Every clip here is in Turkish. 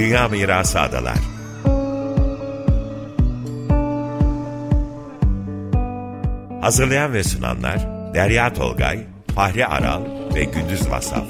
Dünya Mirası Adalar Hazırlayan ve sunanlar Derya Tolgay, Fahri Aral ve Gündüz Vasaf.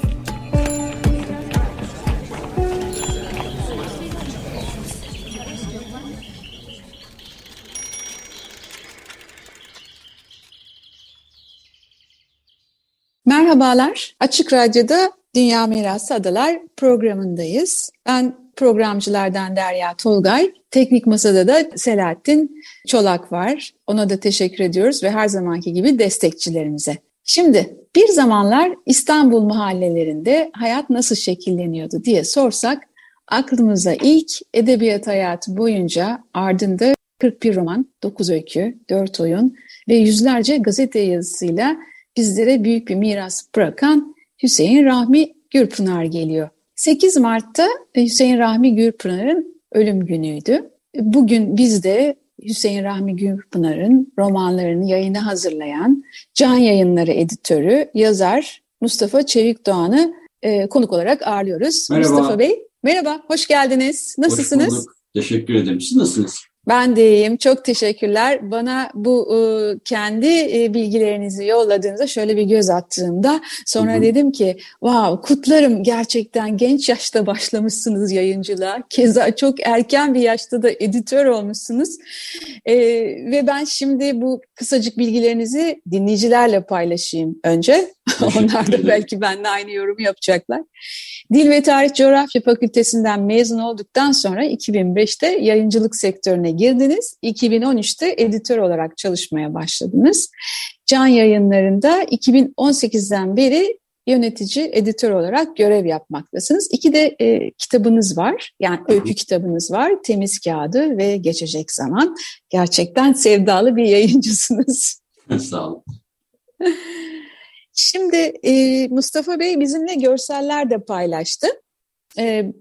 Merhabalar, Açık Radyo'da Dünya Mirası Adalar programındayız. Ben programcılardan Derya Tolgay, teknik masada da Selahattin Çolak var. Ona da teşekkür ediyoruz ve her zamanki gibi destekçilerimize. Şimdi bir zamanlar İstanbul mahallelerinde hayat nasıl şekilleniyordu diye sorsak aklımıza ilk edebiyat hayatı boyunca ardında 41 roman, 9 öykü, 4 oyun ve yüzlerce gazete yazısıyla bizlere büyük bir miras bırakan Hüseyin Rahmi Gürpınar geliyor. 8 Mart'ta Hüseyin Rahmi Gürpınar'ın ölüm günüydü. Bugün biz de Hüseyin Rahmi Gürpınar'ın romanlarını yayına hazırlayan Can Yayınları editörü, yazar Mustafa Çevik Doğan'ı e, konuk olarak ağırlıyoruz. Merhaba. Mustafa Bey, merhaba, hoş geldiniz. Nasılsınız? Hoş bulduk. Teşekkür ederim. Siz nasılsınız? Ben de iyiyim. Çok teşekkürler. Bana bu e, kendi e, bilgilerinizi yolladığınızda şöyle bir göz attığımda sonra Hı hı. dedim ki wow kutlarım gerçekten genç yaşta başlamışsınız yayıncılığa. Keza çok erken bir yaşta da editör olmuşsunuz. E, ve ben şimdi bu kısacık bilgilerinizi dinleyicilerle paylaşayım önce. Onlar da belki benimle aynı yorumu yapacaklar. Dil ve Tarih Coğrafya Fakültesinden mezun olduktan sonra 2005'te yayıncılık sektörüne girdiniz. 2013'te editör olarak çalışmaya başladınız. Can Yayınları'nda 2018'den beri yönetici, editör olarak görev yapmaktasınız. İki de e, kitabınız var. Yani öykü kitabınız var. Temiz Kağıdı ve Geçecek Zaman. Gerçekten sevdalı bir yayıncısınız. Sağ olun. Şimdi e, Mustafa Bey bizimle görseller de paylaştı. E,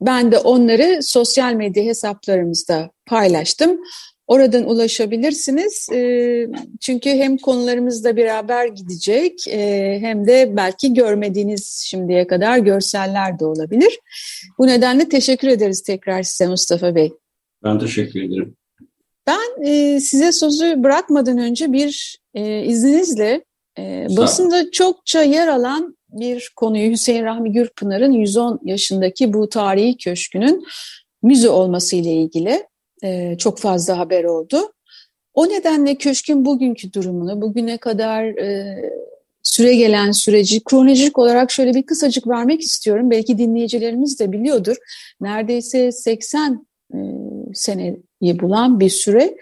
ben de onları sosyal medya hesaplarımızda paylaştım. Oradan ulaşabilirsiniz. E, çünkü hem konularımızla beraber gidecek e, hem de belki görmediğiniz şimdiye kadar görseller de olabilir. Bu nedenle teşekkür ederiz tekrar size Mustafa Bey. Ben teşekkür ederim. Ben e, size sözü bırakmadan önce bir e, izninizle e, basında çokça yer alan bir konuyu Hüseyin Rahmi Gürpınar'ın 110 yaşındaki bu tarihi köşkünün müze olması ile ilgili e, çok fazla haber oldu. O nedenle köşkün bugünkü durumunu, bugüne kadar e, süre gelen süreci kronolojik olarak şöyle bir kısacık vermek istiyorum. Belki dinleyicilerimiz de biliyordur. Neredeyse 80 e, seneyi bulan bir süre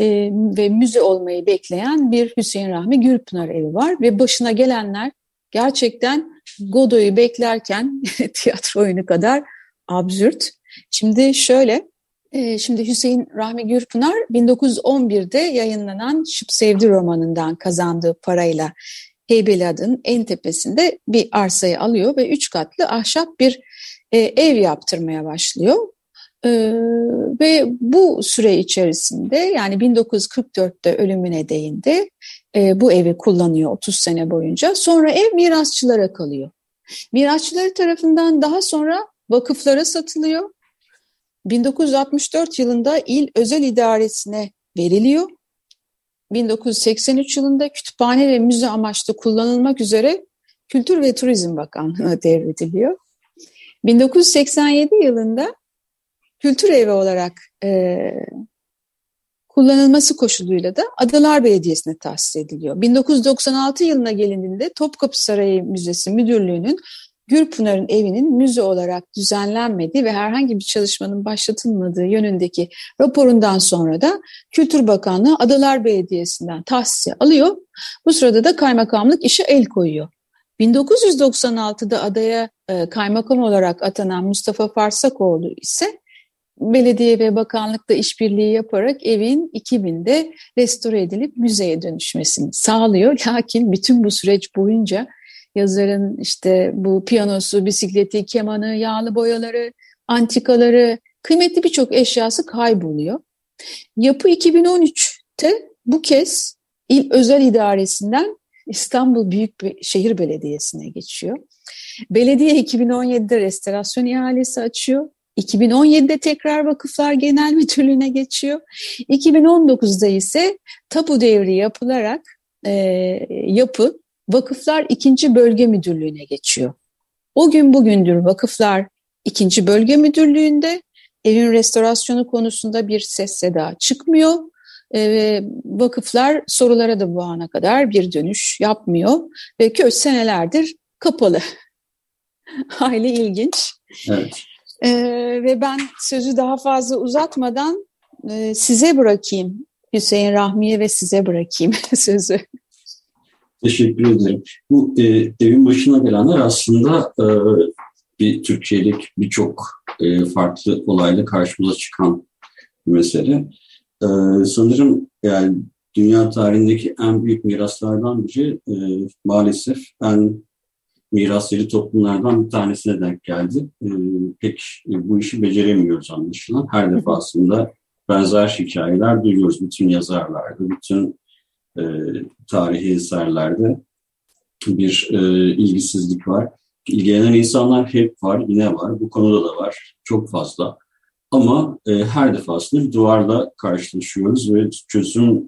e, ve müze olmayı bekleyen bir Hüseyin Rahmi Gürpınar evi var ve başına gelenler gerçekten Godoy'u beklerken tiyatro oyunu kadar absürt. Şimdi şöyle, e, şimdi Hüseyin Rahmi Gürpınar 1911'de yayınlanan Şıp Sevdi romanından kazandığı parayla Heybeliada'nın en tepesinde bir arsayı alıyor ve üç katlı ahşap bir e, ev yaptırmaya başlıyor. Ee, ve bu süre içerisinde yani 1944'te ölümüne değindi e, bu evi kullanıyor 30 sene boyunca. Sonra ev mirasçılara kalıyor. Mirasçıları tarafından daha sonra vakıflara satılıyor. 1964 yılında il özel idaresine veriliyor. 1983 yılında kütüphane ve müze amaçlı kullanılmak üzere Kültür ve Turizm Bakanlığı'na devrediliyor. 1987 yılında kültür evi olarak e, kullanılması koşuluyla da Adalar Belediyesi'ne tahsis ediliyor. 1996 yılına gelindiğinde Topkapı Sarayı Müzesi Müdürlüğü'nün Gürpınar'ın evinin müze olarak düzenlenmediği ve herhangi bir çalışmanın başlatılmadığı yönündeki raporundan sonra da Kültür Bakanlığı Adalar Belediyesi'nden tahsisi alıyor. Bu sırada da kaymakamlık işe el koyuyor. 1996'da adaya e, kaymakam olarak atanan Mustafa Farsakoğlu ise belediye ve bakanlıkla işbirliği yaparak evin 2000'de restore edilip müzeye dönüşmesini sağlıyor. Lakin bütün bu süreç boyunca yazarın işte bu piyanosu, bisikleti, kemanı, yağlı boyaları, antikaları, kıymetli birçok eşyası kayboluyor. Yapı 2013'te bu kez il özel idaresinden İstanbul Büyükşehir Belediyesi'ne geçiyor. Belediye 2017'de restorasyon ihalesi açıyor 2017'de tekrar Vakıflar Genel Müdürlüğü'ne geçiyor. 2019'da ise tapu devri yapılarak e, yapı Vakıflar 2. Bölge Müdürlüğü'ne geçiyor. O gün bugündür Vakıflar 2. Bölge Müdürlüğü'nde evin restorasyonu konusunda bir ses seda çıkmıyor. E, vakıflar sorulara da bu ana kadar bir dönüş yapmıyor ve köş senelerdir kapalı. Hayli ilginç. Evet. E, ve ben sözü daha fazla uzatmadan e, size bırakayım. Hüseyin Rahmi'ye ve size bırakayım sözü. Teşekkür ederim. Bu e, evin başına gelenler aslında e, bir Türkiye'lik birçok e, farklı olayla karşımıza çıkan bir mesele. E, sanırım yani dünya tarihindeki en büyük miraslardan biri e, maalesef en mirasları toplumlardan bir tanesine denk geldi. E, pek e, bu işi beceremiyoruz anlaşılan. Her defasında benzer hikayeler duyuyoruz bütün yazarlarda, bütün e, tarihi eserlerde bir e, ilgisizlik var. İlgilenen insanlar hep var, yine var. Bu konuda da var. Çok fazla. Ama e, her defasında bir duvarla karşılaşıyoruz ve çözüme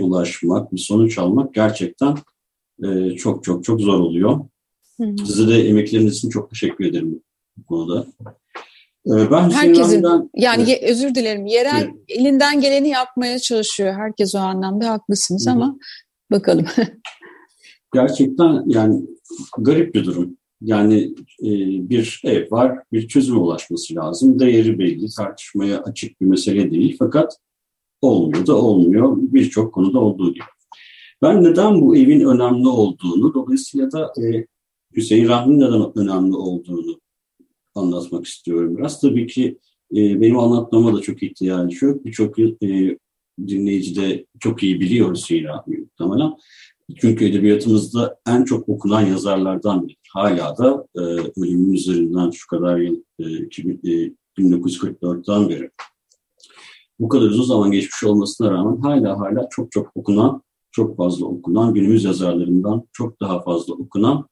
ulaşmak, bir sonuç almak gerçekten e, çok çok çok zor oluyor. Size de emekleriniz için çok teşekkür ederim bu konuda. E, ben Herkesin, yani evet. özür dilerim, yerel evet. elinden geleni yapmaya çalışıyor. Herkes o anlamda haklısınız Hı. ama bakalım. Gerçekten yani garip bir durum. Yani e, bir ev var, bir çözüme ulaşması lazım. Değeri belli, tartışmaya açık bir mesele değil. Fakat olmuyor da olmuyor. Birçok konuda olduğu gibi. Ben neden bu evin önemli olduğunu, dolayısıyla da e, Hüseyin Rahmi'nin neden önemli olduğunu anlatmak istiyorum biraz. Tabii ki e, benim anlatmama da çok ihtiyacı yok. Birçok e, dinleyici de çok iyi biliyor Hüseyin Rahmi muhtemelen. Çünkü edebiyatımızda en çok okunan yazarlardan biri. Hala da e, ölümün üzerinden şu kadar yıl, e, 1944'ten e, beri bu kadar uzun zaman geçmiş olmasına rağmen hala hala çok çok okunan, çok fazla okunan, günümüz yazarlarından çok daha fazla okunan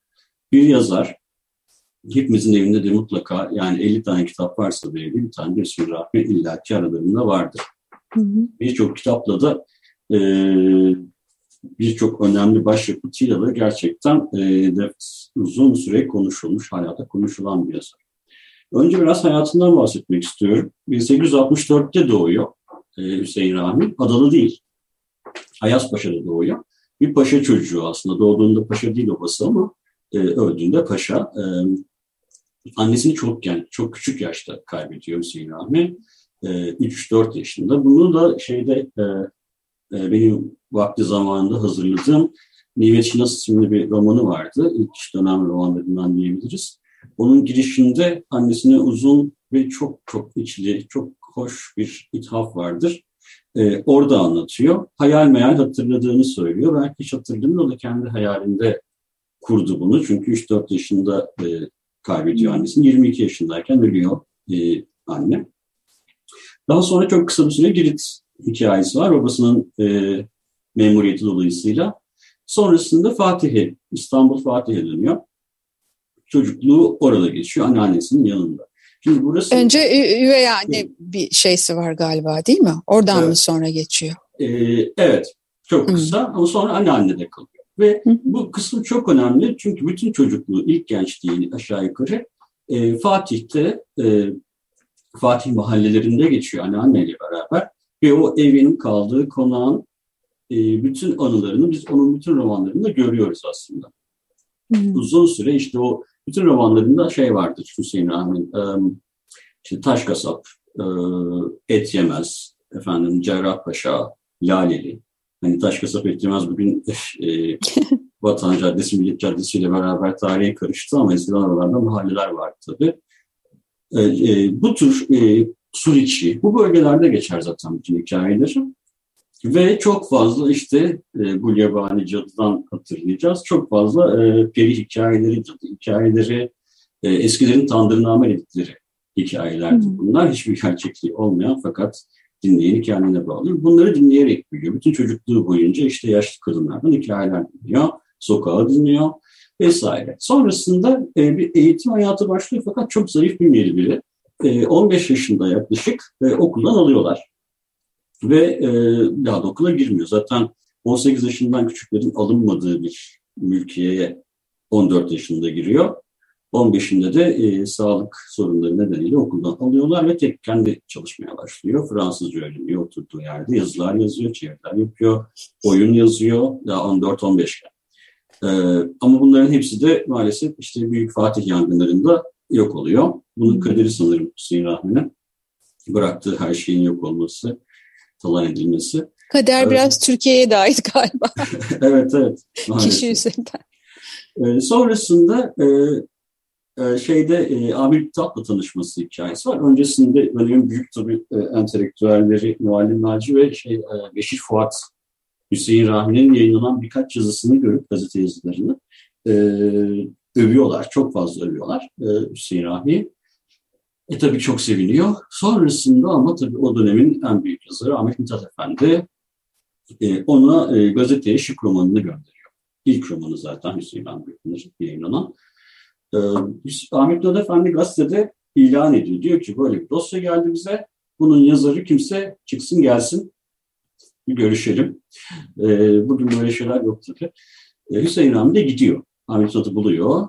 bir yazar. Hepimizin evinde de mutlaka yani 50 tane kitap varsa da bir tane bir sürü rahmet illaki aralarında vardır. Birçok kitapla da e, birçok önemli başyapıtıyla da gerçekten e, de uzun süre konuşulmuş, hala da konuşulan bir yazar. Önce biraz hayatından bahsetmek istiyorum. 1864'te doğuyor e, Hüseyin Rahmi. Adalı değil. Ayazpaşa'da doğuyor. Bir paşa çocuğu aslında. Doğduğunda paşa değil babası ama e, öldüğünde paşa. E, annesini çok genç, çok küçük yaşta kaybediyor Hüseyin Rahmi. E, 3-4 yaşında. Bunu da şeyde e, e, benim vakti zamanında hazırladığım Nimet Şinas isimli bir romanı vardı. İlk dönem romanlarından diyebiliriz. Onun girişinde annesine uzun ve çok çok içli, çok hoş bir ithaf vardır. Ee, orada anlatıyor. Hayal meyal hatırladığını söylüyor. Belki hiç hatırlamıyor. Da kendi hayalinde kurdu bunu. Çünkü 3-4 yaşında e, kaybediyor annesini. 22 yaşındayken ölüyor e, anne. Daha sonra çok kısa bir süre Girit hikayesi var. Babasının e, memuriyeti dolayısıyla. Sonrasında Fatih'e, İstanbul Fatih'e dönüyor. Çocukluğu orada geçiyor, anneannesinin yanında. Şimdi burası... Önce üvey anne bir şeysi var galiba değil mi? Oradan evet. mı sonra geçiyor? Ee, evet, çok kısa Hı. ama sonra anneannede kalıyor. Ve Hı. bu kısım çok önemli çünkü bütün çocukluğu, ilk gençliğini aşağı yukarı e, Fatih'te, e, Fatih mahallelerinde geçiyor anneanneyle beraber. Ve o evin kaldığı konağın e, bütün anılarını biz onun bütün romanlarında görüyoruz aslında. Hmm. Uzun süre işte o bütün romanlarında şey vardır Hüseyin Rahmi'nin e, işte Taş Kasap, e, Et Yemez, efendim Cerrahpaşa, Laleli. Hani Taş Kasap Et Yemez bugün e, Vatan Caddesi, Millet Caddesi ile beraber tarihe karıştı ama eskiden oralarda mahalleler vardı tabii. E, e, bu tür e, Suriçi, bu bölgelerde geçer zaten bütün hikayeler. Ve çok fazla işte e, bu yabani cadıdan hatırlayacağız. Çok fazla e, peri hikayeleri, cadı hikayeleri, e, eskilerin tandırname dedikleri hikayelerdi bunlar. Hiçbir gerçekliği olmayan fakat dinleyeni kendine bağlıyor. Bunları dinleyerek büyüyor. Bütün çocukluğu boyunca işte yaşlı kadınlardan hikayeler dinliyor, sokağa dinliyor vesaire. Sonrasında e, bir eğitim hayatı başlıyor fakat çok zayıf bir biri. e, 15 yaşında yaklaşık e, okuldan alıyorlar. Ve e, daha da okula girmiyor. Zaten 18 yaşından küçüklerin alınmadığı bir mülkiyeye 14 yaşında giriyor. 15'inde de e, sağlık sorunları nedeniyle okuldan alıyorlar ve tek kendi çalışmaya başlıyor. Fransızca öğreniyor, oturduğu yerde yazılar yazıyor, çeviriler yapıyor, oyun yazıyor daha 14-15 iken. Ee, ama bunların hepsi de maalesef işte Büyük Fatih yangınlarında yok oluyor. Bunun kaderi sanırım Hüseyin Rahmi'nin bıraktığı her şeyin yok olması, talan edilmesi. Kader evet. biraz Türkiye'ye de ait galiba. evet, evet. Maalesef. Kişi üzerinden. Ee, sonrasında e, e, şeyde e, Amir Tatlı tanışması hikayesi var. Öncesinde benim büyük tabii e, entelektüelleri Muallim Naci ve şey, e, Beşir Fuat Hüseyin Rahmi'nin yayınlanan birkaç yazısını görüp gazete yazılarını e, övüyorlar. Çok fazla övüyorlar e, Hüseyin Rahmi'yi. E tabii çok seviniyor. Sonrasında ama tabii o dönemin en büyük yazarı Ahmet Mithat Efendi e, ona e, gazeteye şık romanını gönderiyor. İlk romanı zaten Hüseyin Rahmi'nin yayınlanan. E, Ahmet Mithat Efendi gazetede ilan ediyor. Diyor ki böyle bir dosya geldi bize. Bunun yazarı kimse çıksın gelsin bir görüşelim. E, bugün böyle şeyler yok tabii. E, Hüseyin Rahmi de gidiyor. Ahmet Mithat'ı buluyor.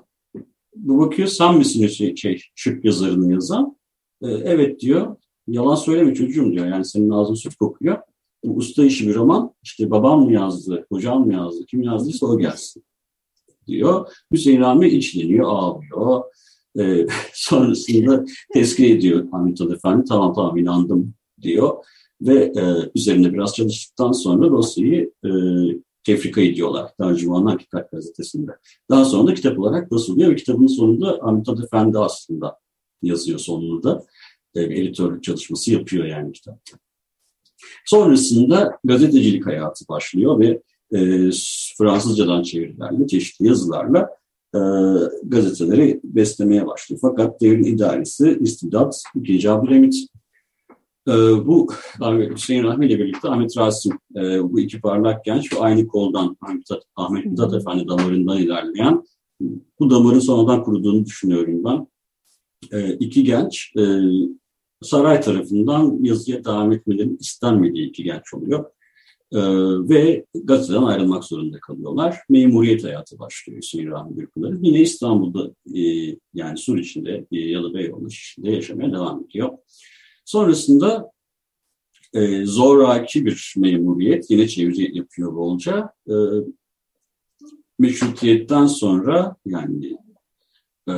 Bu bakıyor sen misin Hüseyin, şey, şık yazarının yazan? E, evet diyor. Yalan söyleme çocuğum diyor. Yani senin ağzın süt kokuyor. Bu usta işi bir roman. İşte babam mı yazdı, hocam mı yazdı, kim yazdıysa o gelsin diyor. Hüseyin Rami içleniyor, ağlıyor. E, sonrasında tezkir ediyor Hamit Efendi. Tamam tamam inandım diyor. Ve e, üzerine biraz çalıştıktan sonra dosyayı e, tefrika ediyorlar. Tercüman Hakikat gazetesinde. Daha sonra da kitap olarak basılıyor ve kitabın sonunda Hamit Efendi aslında yazıyor sonunu da. E, editörlük çalışması yapıyor yani kitapta. Sonrasında gazetecilik hayatı başlıyor ve e, Fransızcadan çevirilerle, çeşitli yazılarla e, gazeteleri beslemeye başlıyor. Fakat devrin idaresi İstidat, İkinci Abdülhamit. E, bu Hüseyin Rahmi ile birlikte Ahmet Rasim, e, bu iki parlak genç ve aynı koldan Ahmet, Ahmet Mithat Efendi damarından ilerleyen bu damarın sonradan kuruduğunu düşünüyorum ben. E, iki genç e, saray tarafından yazıya devam etmelerinin istenmediği iki genç oluyor. Ee, ve gazeteden ayrılmak zorunda kalıyorlar. Memuriyet hayatı başlıyor Hüseyin Rahmi Gürpınar'ın. Yine İstanbul'da e, yani Sur içinde, e, Yalı Beyoğlu içinde yaşamaya devam ediyor. Sonrasında e, zoraki bir memuriyet, yine çeviri yapıyor bolca. E, meşrutiyetten sonra yani e,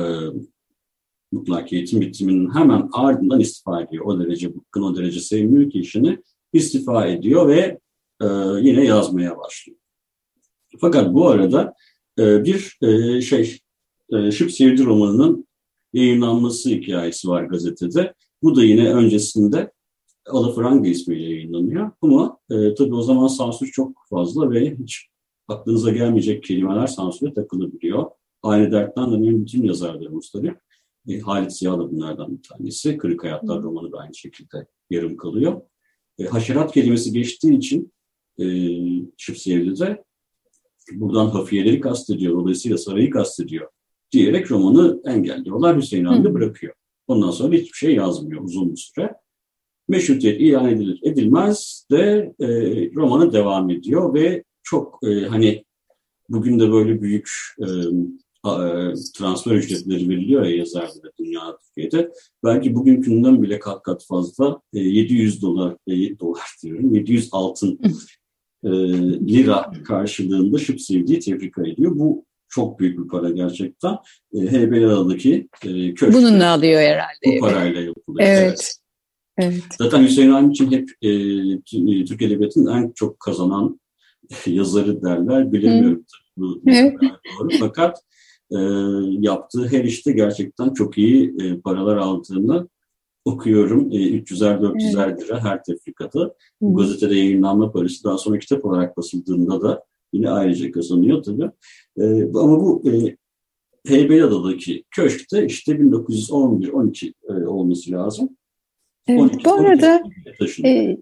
mutlak eğitim bitiminin hemen ardından istifa ediyor. O derece bıkkın, o derece sevmiyor ki işini istifa ediyor ve e, yine yazmaya başlıyor. Fakat bu arada e, bir e, şey, e, Şıp Sevdi romanının yayınlanması hikayesi var gazetede. Bu da yine öncesinde Alafranga ismiyle yayınlanıyor. Ama e, tabii o zaman sansür çok fazla ve hiç aklınıza gelmeyecek kelimeler sansüre takılabiliyor. Aynı dertten dönen bütün yazarlarımız tabii. E, Halit Ziya da bunlardan bir tanesi. Kırık Hayatlar romanı da aynı şekilde yarım kalıyor. E, haşerat kelimesi geçtiği için e, Şıpsiyevli'de buradan hafiyeleri kastediyor, dolayısıyla sarayı kastediyor diyerek romanı engelliyorlar. Hüseyin Hamdi bırakıyor. Ondan sonra hiçbir şey yazmıyor uzun bir süre. Meşrutiyet ilan edilir edilmez de e, romanı devam ediyor ve çok e, hani bugün de böyle büyük e, e, transfer ücretleri veriliyor ya yazarlara dünya Türkiye'de. Belki bugünkünden bile kat kat fazla e, 700 dolar, e, dolar diyorum 700 altın e, lira karşılığında şıp sevdiği tebrik ediyor. Bu çok büyük bir para gerçekten. E, Heybeliada'daki e, köşk. Bununla alıyor herhalde. Bu parayla yapılıyor. Evet. evet. Evet. Zaten Hüseyin Avni için hep e, Türk Edebiyatı'nın en çok kazanan yazarı derler. Bilemiyorum. Bu, evet. doğru. Fakat e, yaptığı her işte gerçekten çok iyi e, paralar aldığını okuyorum. E, 300'er 400'er evet. lira her tefrikatı. Bu gazetede yayınlanma parası daha sonra kitap olarak basıldığında da yine ayrıca kazanıyor tabii. E, ama bu e, Heybeliada'daki köşkte işte 1911-12 e, olması lazım. Evet, 12, bu arada e,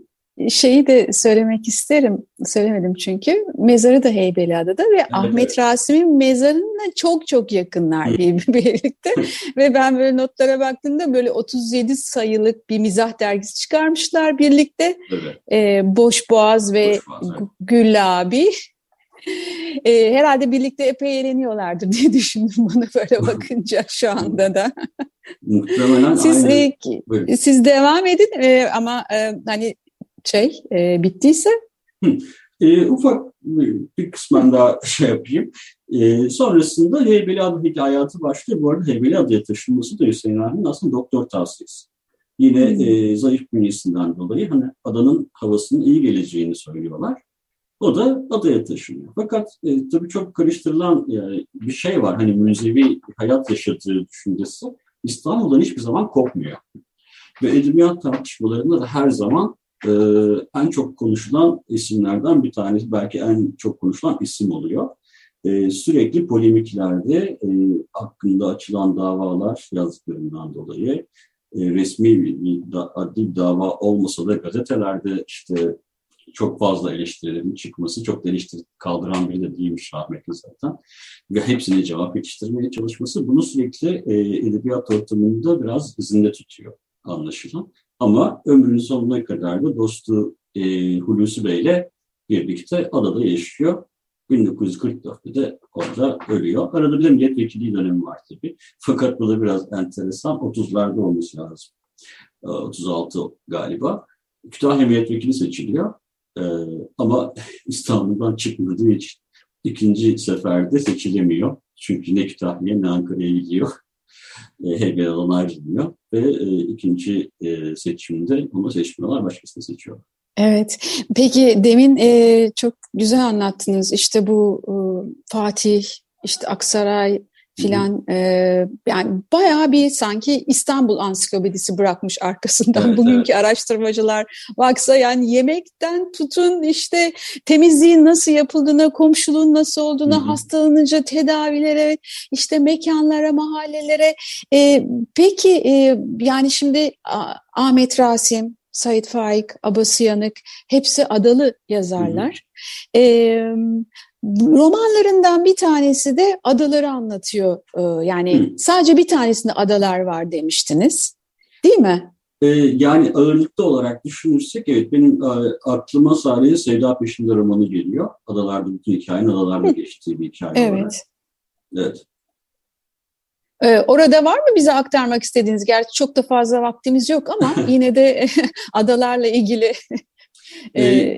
şeyi de söylemek isterim. Söylemedim çünkü. Mezarı da Heybeliada'da ve evet, Ahmet evet. Rasim'in mezarına çok çok yakınlar birlikte. ve ben böyle notlara baktığımda böyle 37 sayılık bir mizah dergisi çıkarmışlar birlikte. Evet. Ee, Boş Boğaz ve Boş Boğaz, evet. Gül abi. E, herhalde birlikte epey eğleniyorlardır diye düşündüm bana böyle bakınca şu anda da. Muhtemelen siz, aynı. E, siz devam edin e, ama e, hani şey e, bittiyse. E, ufak bir kısmen daha şey yapayım. E, sonrasında Heybeliada hikayatı başlıyor. Bu arada Heybeliada'ya taşınması da Hüseyin Rahmi'nin aslında doktor tavsiyesi. Yine hmm. e, zayıf bünyesinden dolayı hani adanın havasının iyi geleceğini söylüyorlar. O da adaya taşınıyor. Fakat e, tabii çok karıştırılan yani bir şey var. Hani münzevi hayat yaşadığı düşüncesi İstanbul'dan hiçbir zaman kopmuyor. Ve edebiyat tartışmalarında da her zaman e, en çok konuşulan isimlerden bir tanesi, belki en çok konuşulan isim oluyor. E, sürekli polemiklerde e, hakkında açılan davalar yazdıklarından dolayı e, resmi bir da, adli dava olmasa da gazetelerde işte çok fazla eleştirilerin çıkması, çok da kaldıran biri de değilmiş rahmetli zaten. Ve hepsine cevap yetiştirmeye çalışması bunu sürekli e, edebiyat ortamında biraz izinde tutuyor anlaşılan. Ama ömrünün sonuna kadar da dostu e, Hulusi Bey ile birlikte adada yaşıyor. 1944'te de orada ölüyor. Arada bir de milletvekili dönemi var tabii. Fakat bu da biraz enteresan. 30'larda olması lazım. 36 e, galiba. Kütahya milletvekili seçiliyor. Ee, ama İstanbul'dan çıkmadığı için ikinci seferde seçilemiyor. Çünkü ne Kütahya ne Ankara'ya gidiyor. E, Heybeliada'dan ayrılmıyor ve e, ikinci e, seçimde onu seçmiyorlar, başkasını seçiyor. Evet. Peki demin e, çok güzel anlattınız. İşte bu e, Fatih, işte Aksaray, filan e, yani bayağı bir sanki İstanbul ansiklopedisi bırakmış arkasından evet, bugünkü evet. araştırmacılar baksa yani yemekten tutun işte temizliğin nasıl yapıldığına, komşuluğun nasıl olduğuna, Hı-hı. hastalanınca tedavilere, işte mekanlara, mahallelere. E, peki e, yani şimdi Ahmet Rasim, Said Faik, Abbas Yanık hepsi adalı yazarlar. Hı hı. E, Romanlarından bir tanesi de adaları anlatıyor. Ee, yani Hı. sadece bir tanesinde adalar var demiştiniz. Değil mi? Ee, yani ağırlıkta olarak düşünürsek evet benim e, aklıma sadece Sevda Peşinde romanı geliyor. Adalarda bütün hikayenin adalarda geçtiği bir hikaye evet. olarak. Evet. Ee, orada var mı bize aktarmak istediğiniz? Gerçi çok da fazla vaktimiz yok ama yine de adalarla ilgili e,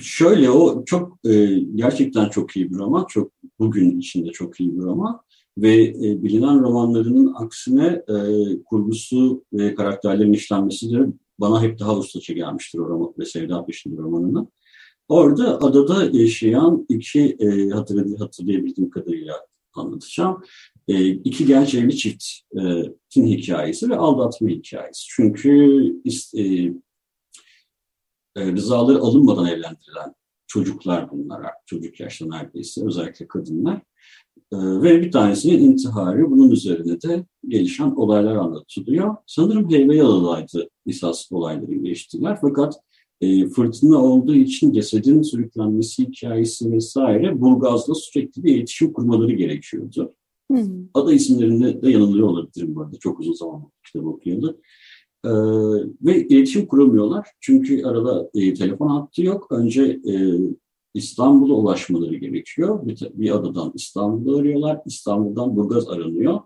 Şöyle o çok e, gerçekten çok iyi bir roman. Çok bugün içinde çok iyi bir roman. Ve e, bilinen romanlarının aksine e, kurgusu ve karakterlerin işlenmesi de bana hep daha ustaça gelmiştir o roman ve Sevda Peşinde romanını. Orada adada yaşayan iki e, hatırlay hatırlayabildiğim kadarıyla anlatacağım. E, iki genç evli çiftin hikayesi ve aldatma hikayesi. Çünkü e, e, rızaları alınmadan evlendirilen çocuklar bunlar, çocuk yaşta neredeyse, özellikle kadınlar. E, ve bir tanesinin intiharı, bunun üzerine de gelişen olaylar anlatılıyor. Sanırım Heybeliada'daydı esas olayların geçtiler. Fakat e, fırtına olduğu için cesedin sürüklenmesi hikayesi vesaire Burgaz'la sürekli bir iletişim kurmaları gerekiyordu. Hmm. Ada isimlerinde de yanılıyor olabilirim bu arada. Çok uzun zaman kitabı okuyalı. Ee, ve iletişim kuramıyorlar. Çünkü arada e, telefon hattı yok. Önce e, İstanbul'a ulaşmaları gerekiyor. Bir, bir adadan İstanbul'u arıyorlar. İstanbul'dan Burgaz aranıyor.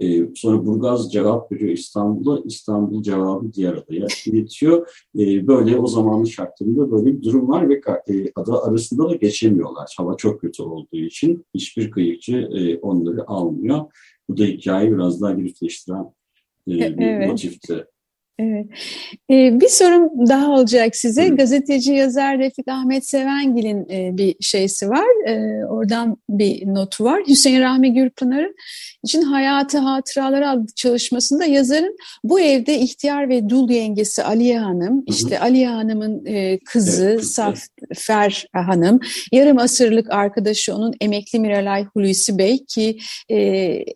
E, sonra Burgaz cevap veriyor İstanbul'a. İstanbul cevabı diğer adaya iletiyor. E, böyle o zamanın şartlarında böyle bir durum var ve e, ada arasında da geçemiyorlar. Hava çok kötü olduğu için hiçbir kıyıkçı e, onları almıyor. Bu da hikayeyi biraz daha girifleştiren e, bir evet. motifti. Evet. Ee, bir sorum daha olacak size. Hı. Gazeteci yazar Refik Ahmet Sevengil'in e, bir şeysi var. E, oradan bir notu var. Hüseyin Rahmi Gürpınar'ın için Hayatı Hatıraları adlı çalışmasında yazarın bu evde ihtiyar ve dul yengesi Aliye Hanım, işte Aliye Hanım'ın e, kızı evet. Safer Hanım, yarım asırlık arkadaşı onun emekli Miralay Hulusi Bey ki e,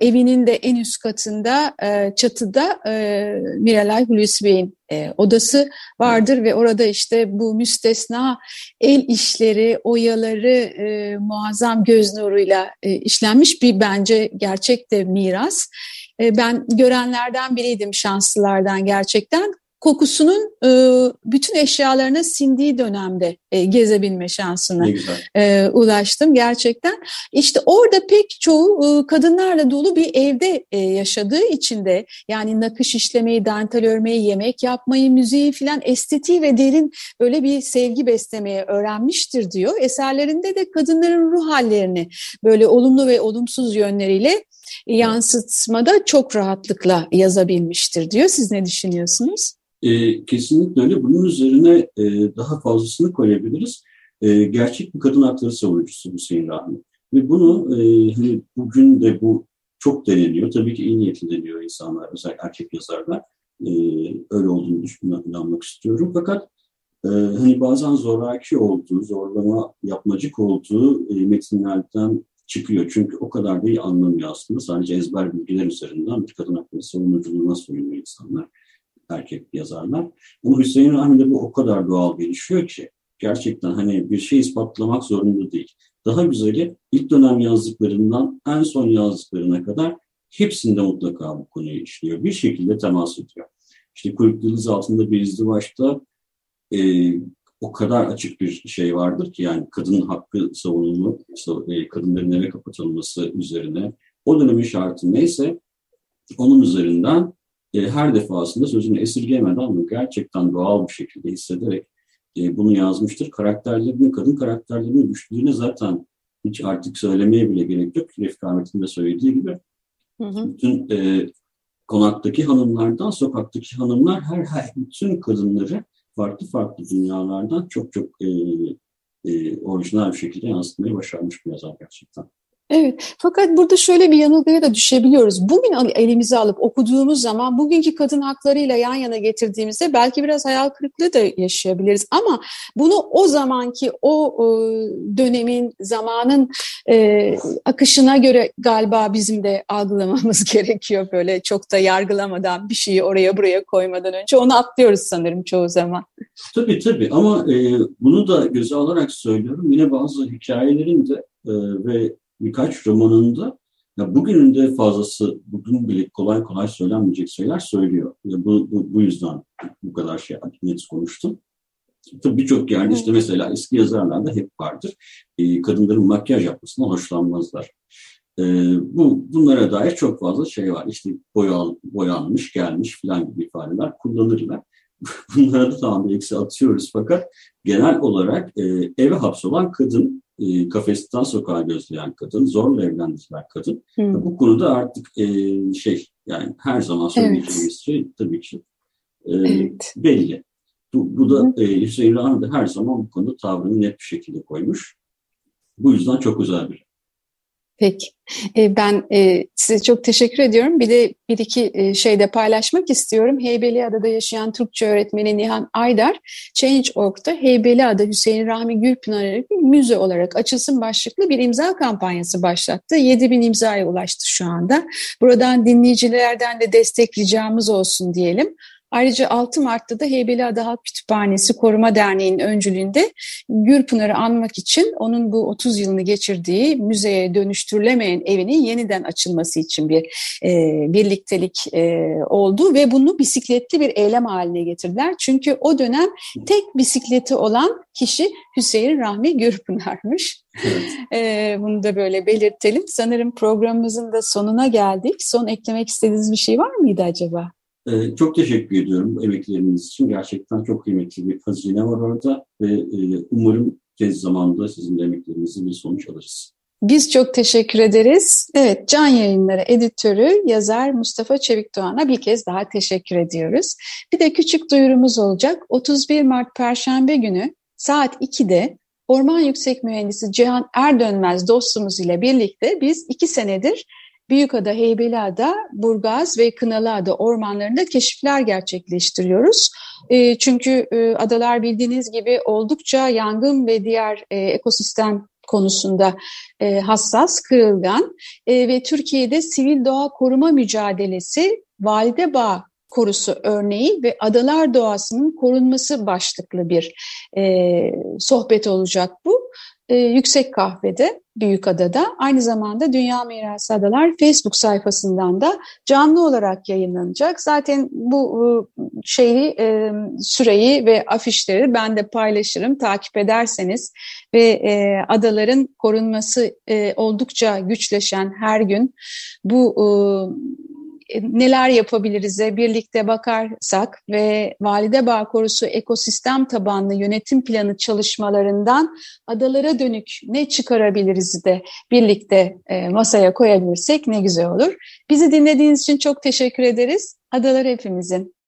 evinin de en üst katında e, çatıda e, Miralay Hulusi Idris Bey'in e, odası vardır ve orada işte bu müstesna el işleri, oyaları e, muazzam göz nuruyla e, işlenmiş bir bence gerçek de miras. E, ben görenlerden biriydim şanslılardan gerçekten kokusunun e, bütün eşyalarına sindiği dönemde e, gezebilme şansına e, ulaştım gerçekten. İşte orada pek çoğu e, kadınlarla dolu bir evde e, yaşadığı için de yani nakış işlemeyi, dantel örmeyi, yemek yapmayı, müziği filan estetiği ve derin böyle bir sevgi beslemeye öğrenmiştir diyor. Eserlerinde de kadınların ruh hallerini böyle olumlu ve olumsuz yönleriyle yansıtmada çok rahatlıkla yazabilmiştir diyor. Siz ne düşünüyorsunuz? E, kesinlikle öyle. Bunun üzerine e, daha fazlasını koyabiliriz. E, gerçek bir kadın hakları savunucusu Hüseyin Rahmi. Ve bunu e, hani bugün de bu çok deneniyor. Tabii ki iyi niyetli deniyor insanlar, özellikle erkek yazarlar. E, öyle olduğunu düşünmek, istiyorum. Fakat e, hani bazen zoraki olduğu, zorlama, yapmacık olduğu e, metinlerden çıkıyor. Çünkü o kadar da iyi anlamıyor aslında. Sadece ezber bilgiler üzerinden bir kadın hakları savunuculuğuna soyunuyor insanlar erkek yazarlar. Ama Hüseyin Rahmi'de bu o kadar doğal gelişiyor ki gerçekten hani bir şey ispatlamak zorunda değil. Daha güzeli ilk dönem yazdıklarından en son yazdıklarına kadar hepsinde mutlaka bu konuyu işliyor. Bir şekilde temas ediyor. İşte Kuyruk altında bir izdivaçta e, o kadar açık bir şey vardır ki yani kadının hakkı savunumu, e, kadınların eve kapatılması üzerine o dönemin şartı neyse onun üzerinden e, her defasında sözünü esirgemeden ama gerçekten doğal bir şekilde hissederek e, bunu yazmıştır. Karakterlerini, kadın karakterlerini güçlüğüne zaten hiç artık söylemeye bile gerek yok. Refik Ahmet'in de söylediği gibi. Hı hı. Bütün e, konaktaki hanımlardan sokaktaki hanımlar her, her bütün kadınları farklı farklı dünyalardan çok çok e, e, orijinal bir şekilde yansıtmayı başarmış bir yazar gerçekten. Evet, fakat burada şöyle bir yanılgıya da düşebiliyoruz. Bugün elimize alıp okuduğumuz zaman bugünkü kadın haklarıyla yan yana getirdiğimizde belki biraz hayal kırıklığı da yaşayabiliriz. Ama bunu o zamanki o e, dönemin, zamanın e, akışına göre galiba bizim de algılamamız gerekiyor. Böyle çok da yargılamadan bir şeyi oraya buraya koymadan önce onu atlıyoruz sanırım çoğu zaman. Tabii tabii ama e, bunu da göze alarak söylüyorum. Yine bazı hikayelerin de ve birkaç romanında ya bugünün de fazlası, bugün bile kolay kolay söylenmeyecek şeyler söylüyor. Ya bu, bu, bu yüzden bu kadar şey net konuştum. Tabii birçok yerde işte mesela eski yazarlarda hep vardır. E, kadınların makyaj yapmasına hoşlanmazlar. E, bu Bunlara dair çok fazla şey var. İşte boyan, boyanmış, gelmiş filan gibi ifadeler kullanırlar. Bunlara da tamam eksi atıyoruz fakat genel olarak e, eve hapsolan kadın e, kafesten sokağa gözleyen kadın, zorla evlendirilen kadın. Hmm. Bu konuda artık e, şey yani her zaman söyleyeceğimiz evet. şey tabii ki e, evet. belli. Bu, bu da e, Hüseyin Rahmi de her zaman bu konuda tavrını net bir şekilde koymuş. Bu yüzden çok özel bir Peki. E, ben e, size çok teşekkür ediyorum. Bir de bir iki e, şey de paylaşmak istiyorum. Heybeliada'da yaşayan Türkçe öğretmeni Nihan Aydar, Change.org'da Heybeliada Hüseyin Rahmi Gülpınar'ı müze olarak açılsın başlıklı bir imza kampanyası başlattı. 7 bin imzaya ulaştı şu anda. Buradan dinleyicilerden de destek ricamız olsun diyelim. Ayrıca 6 Mart'ta da Heybeliada Halk Kütüphanesi Koruma Derneği'nin öncülüğünde Gürpınar'ı anmak için onun bu 30 yılını geçirdiği müzeye dönüştürülemeyen evinin yeniden açılması için bir e, birliktelik e, oldu ve bunu bisikletli bir eylem haline getirdiler. Çünkü o dönem tek bisikleti olan kişi Hüseyin Rahmi Gürpınar'mış. Evet. E, bunu da böyle belirtelim. Sanırım programımızın da sonuna geldik. Son eklemek istediğiniz bir şey var mıydı acaba? Ee, çok teşekkür ediyorum emekleriniz için. Gerçekten çok kıymetli bir hazine var orada ve e, umarım tez zamanda sizin de emeklerinizle bir sonuç alırız. Biz çok teşekkür ederiz. Evet, Can Yayınları editörü, yazar Mustafa Çevik Doğan'a bir kez daha teşekkür ediyoruz. Bir de küçük duyurumuz olacak. 31 Mart Perşembe günü saat 2'de Orman Yüksek Mühendisi Cihan Erdönmez dostumuz ile birlikte biz iki senedir Büyükada, Heybeliada, Burgaz ve Kınalıada ormanlarında keşifler gerçekleştiriyoruz. E, çünkü e, adalar bildiğiniz gibi oldukça yangın ve diğer e, ekosistem konusunda e, hassas, kırılgan ve Türkiye'de sivil doğa koruma mücadelesi Valide Bağ korusu örneği ve adalar doğasının korunması başlıklı bir sohbet olacak bu e, Yüksek Kahve'de, Büyükada'da. Aynı zamanda Dünya Mirası Adalar Facebook sayfasından da canlı olarak yayınlanacak. Zaten bu e, şeyi, e, süreyi ve afişleri ben de paylaşırım. Takip ederseniz ve e, adaların korunması e, oldukça güçleşen her gün bu e, neler yapabiliriz'e birlikte bakarsak ve Valide Bağ Korusu ekosistem tabanlı yönetim planı çalışmalarından adalara dönük ne çıkarabiliriz de birlikte e, masaya koyabilirsek ne güzel olur. Bizi dinlediğiniz için çok teşekkür ederiz. Adalar hepimizin.